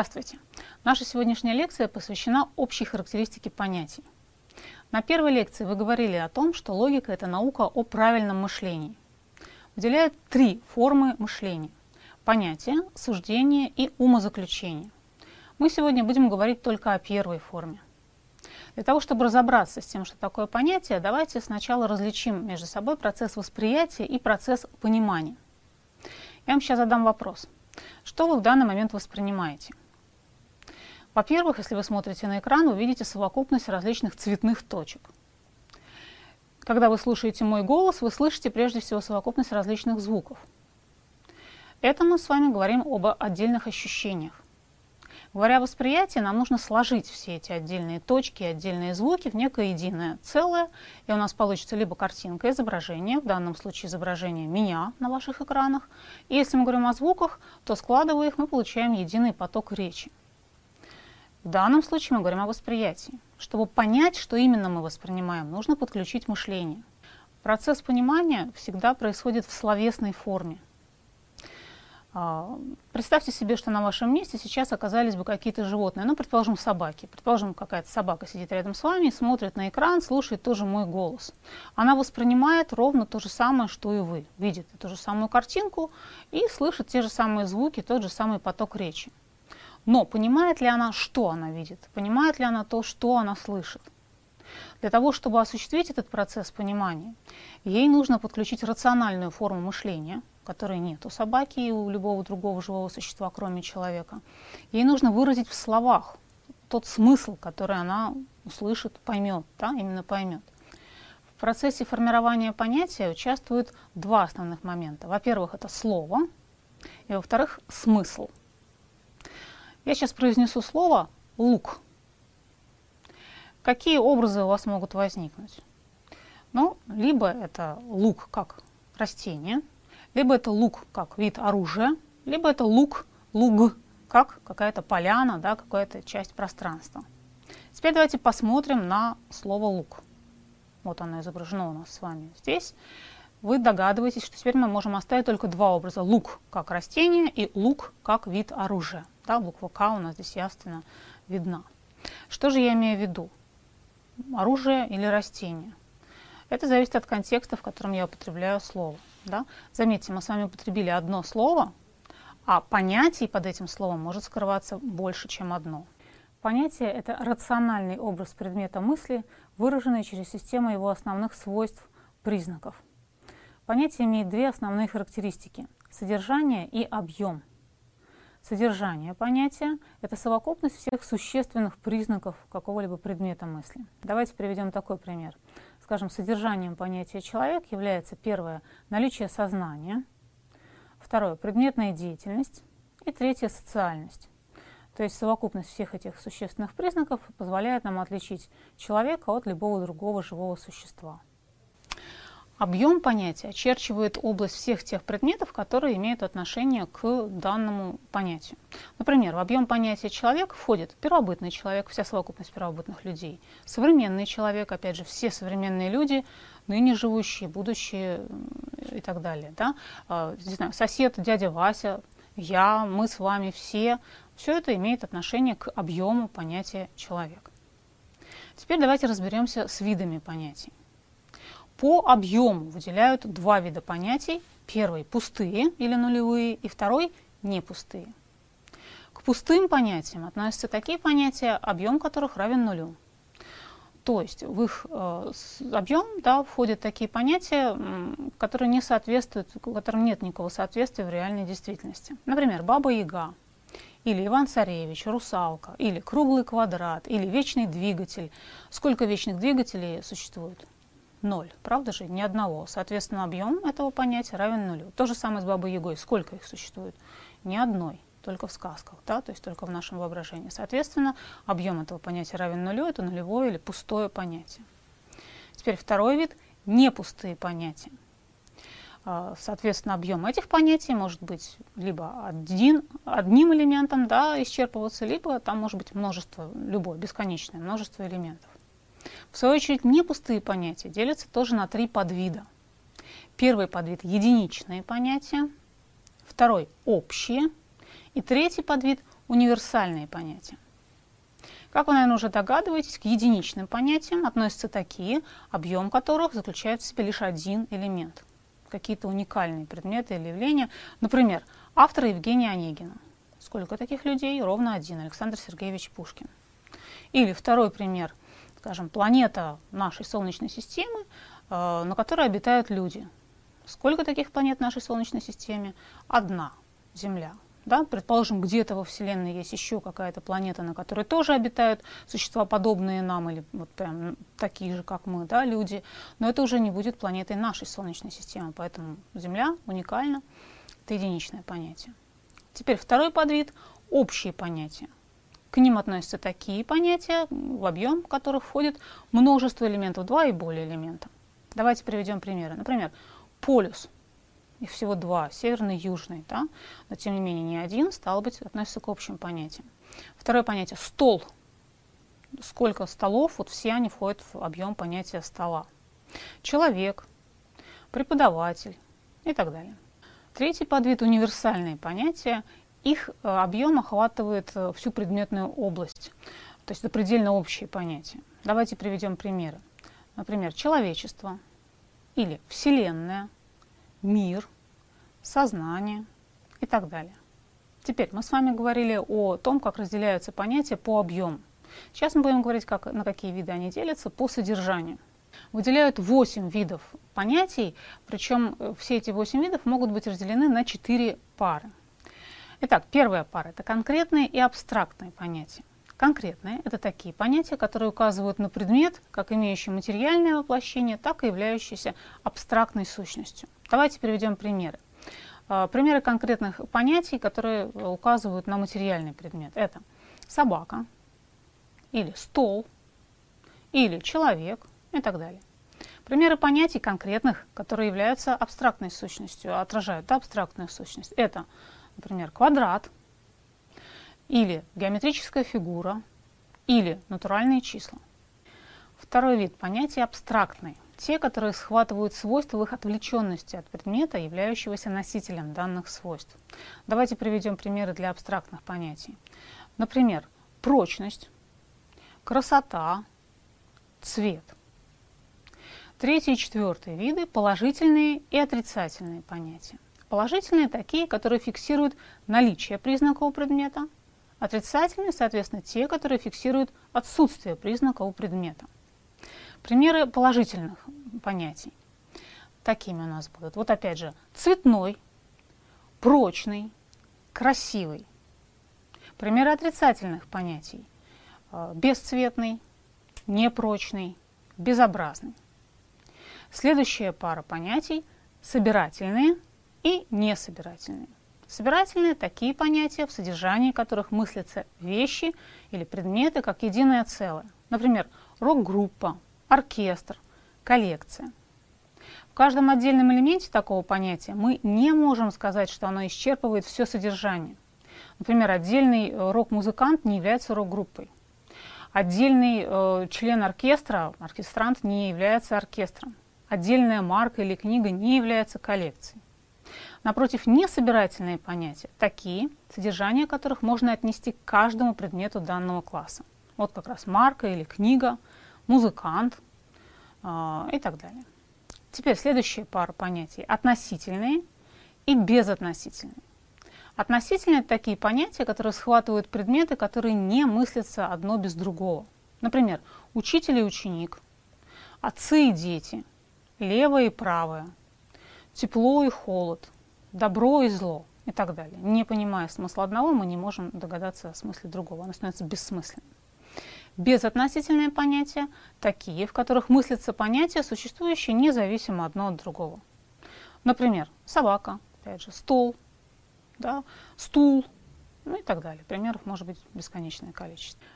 Здравствуйте! Наша сегодняшняя лекция посвящена общей характеристике понятий. На первой лекции вы говорили о том, что логика – это наука о правильном мышлении. Выделяет три формы мышления – понятие, суждение и умозаключение. Мы сегодня будем говорить только о первой форме. Для того, чтобы разобраться с тем, что такое понятие, давайте сначала различим между собой процесс восприятия и процесс понимания. Я вам сейчас задам вопрос. Что вы в данный момент воспринимаете? Во-первых, если вы смотрите на экран, вы видите совокупность различных цветных точек. Когда вы слушаете мой голос, вы слышите прежде всего совокупность различных звуков. Это мы с вами говорим об отдельных ощущениях. Говоря о восприятии, нам нужно сложить все эти отдельные точки, отдельные звуки в некое единое целое, и у нас получится либо картинка, изображение, в данном случае изображение меня на ваших экранах, и если мы говорим о звуках, то складывая их, мы получаем единый поток речи. В данном случае мы говорим о восприятии. Чтобы понять, что именно мы воспринимаем, нужно подключить мышление. Процесс понимания всегда происходит в словесной форме. А, представьте себе, что на вашем месте сейчас оказались бы какие-то животные, ну, предположим, собаки. Предположим, какая-то собака сидит рядом с вами, смотрит на экран, слушает тоже мой голос. Она воспринимает ровно то же самое, что и вы. Видит ту же самую картинку и слышит те же самые звуки, тот же самый поток речи. Но понимает ли она, что она видит? Понимает ли она то, что она слышит? Для того, чтобы осуществить этот процесс понимания, ей нужно подключить рациональную форму мышления, которой нет у собаки и у любого другого живого существа, кроме человека. Ей нужно выразить в словах тот смысл, который она услышит, поймет, да, именно поймет. В процессе формирования понятия участвуют два основных момента. Во-первых, это слово, и во-вторых, смысл – я сейчас произнесу слово «лук». Какие образы у вас могут возникнуть? Ну, либо это лук как растение, либо это лук как вид оружия, либо это лук, луг, как какая-то поляна, да, какая-то часть пространства. Теперь давайте посмотрим на слово лук. Вот оно изображено у нас с вами здесь. Вы догадываетесь, что теперь мы можем оставить только два образа. Лук как растение и лук как вид оружия. Да, буква К у нас здесь явственно видна. Что же я имею в виду? Оружие или растение? Это зависит от контекста, в котором я употребляю слово. Да? Заметьте, мы с вами употребили одно слово, а понятий под этим словом может скрываться больше, чем одно. Понятие – это рациональный образ предмета мысли, выраженный через систему его основных свойств, признаков. Понятие имеет две основные характеристики – содержание и объем – Содержание понятия – это совокупность всех существенных признаков какого-либо предмета мысли. Давайте приведем такой пример. Скажем, содержанием понятия «человек» является первое – наличие сознания, второе – предметная деятельность и третье – социальность. То есть совокупность всех этих существенных признаков позволяет нам отличить человека от любого другого живого существа. Объем понятия очерчивает область всех тех предметов, которые имеют отношение к данному понятию. Например, в объем понятия человек входит первобытный человек, вся совокупность первобытных людей, современный человек, опять же, все современные люди, ныне живущие, будущие и так далее. Да? А, не знаю, сосед, дядя Вася, я, мы с вами, все. Все это имеет отношение к объему понятия человек. Теперь давайте разберемся с видами понятий. По объему выделяют два вида понятий. Первый – пустые или нулевые, и второй – не пустые. К пустым понятиям относятся такие понятия, объем которых равен нулю. То есть в их э, объем да, входят такие понятия, которые не соответствуют, которым нет никакого соответствия в реальной действительности. Например, баба-яга, или Иван Царевич, русалка, или круглый квадрат, или вечный двигатель. Сколько вечных двигателей существует? Ноль. Правда же? Ни одного. Соответственно, объем этого понятия равен нулю. То же самое с Бабой Ягой. Сколько их существует? Ни одной. Только в сказках, да, то есть только в нашем воображении. Соответственно, объем этого понятия равен нулю, это нулевое или пустое понятие. Теперь второй вид – не пустые понятия. А, соответственно, объем этих понятий может быть либо один, одним элементом да, исчерпываться, либо там может быть множество, любое, бесконечное множество элементов. В свою очередь, не пустые понятия делятся тоже на три подвида. Первый подвид – единичные понятия, второй – общие, и третий подвид – универсальные понятия. Как вы, наверное, уже догадываетесь, к единичным понятиям относятся такие, объем которых заключает в себе лишь один элемент. Какие-то уникальные предметы или явления. Например, автор Евгения Онегина. Сколько таких людей? Ровно один. Александр Сергеевич Пушкин. Или второй пример. Скажем, планета нашей Солнечной системы, э, на которой обитают люди. Сколько таких планет в нашей Солнечной системе? Одна. Земля. Да? Предположим, где-то во Вселенной есть еще какая-то планета, на которой тоже обитают существа, подобные нам, или вот прям такие же, как мы, да, люди. Но это уже не будет планетой нашей Солнечной системы. Поэтому Земля уникальна. Это единичное понятие. Теперь второй подвид – общие понятия. К ним относятся такие понятия, в объем которых входит множество элементов, два и более элемента. Давайте приведем примеры. Например, полюс – их всего два, северный и южный, да? но тем не менее не один, стало быть, относится к общим понятиям. Второе понятие – стол. Сколько столов, вот все они входят в объем понятия стола. Человек, преподаватель и так далее. Третий подвид – универсальные понятия. Их э, объем охватывает э, всю предметную область, то есть это предельно общие понятия. Давайте приведем примеры. Например, человечество или Вселенная – мир, сознание и так далее. Теперь мы с вами говорили о том, как разделяются понятия по объему. Сейчас мы будем говорить, как, на какие виды они делятся по содержанию. Выделяют 8 видов понятий, причем э, все эти 8 видов могут быть разделены на 4 пары. Итак, первая пара – это конкретные и абстрактные понятия. Конкретные – это такие понятия, которые указывают на предмет, как имеющий материальное воплощение, так и являющийся абстрактной сущностью. Давайте приведем примеры. А, примеры конкретных понятий, которые указывают на материальный предмет. Это собака, или стол, или человек и так далее. Примеры понятий конкретных, которые являются абстрактной сущностью, отражают абстрактную сущность. Это, например, квадрат, или геометрическая фигура, или натуральные числа. Второй вид понятий абстрактный. Те, которые схватывают свойства в их отвлеченности от предмета, являющегося носителем данных свойств. Давайте приведем примеры для абстрактных понятий. Например, прочность, красота, цвет. Третий и четвертый виды – положительные и отрицательные понятия. Положительные такие, которые фиксируют наличие признака у предмета – Отрицательные, соответственно, те, которые фиксируют отсутствие признака у предмета. Примеры положительных понятий. Такими у нас будут. Вот опять же, цветной, прочный, красивый. Примеры отрицательных понятий. Э, бесцветный, непрочный, безобразный. Следующая пара понятий – собирательные и несобирательные. Собирательные – такие понятия, в содержании которых мыслятся вещи или предметы как единое целое. Например, рок-группа, оркестр, коллекция. В каждом отдельном элементе такого понятия мы не можем сказать, что оно исчерпывает все содержание. Например, отдельный э, рок-музыкант не является рок-группой. Отдельный э, член оркестра, оркестрант, не является оркестром. Отдельная марка или книга не является коллекцией. Напротив, несобирательные понятия, такие, содержание которых можно отнести к каждому предмету данного класса. Вот как раз марка или книга, музыкант э, и так далее. Теперь следующая пара понятий – относительные и безотносительные. Относительные – такие понятия, которые схватывают предметы, которые не мыслятся одно без другого. Например, учитель и ученик, отцы и дети, левое и правое, тепло и холод – добро и зло и так далее. Не понимая смысла одного, мы не можем догадаться о смысле другого. Оно становится бессмысленным. Безотносительные понятия такие, в которых мыслятся понятия, существующие независимо одно от другого. Например, собака, опять же, стол, да, стул, ну и так далее. Примеров может быть бесконечное количество.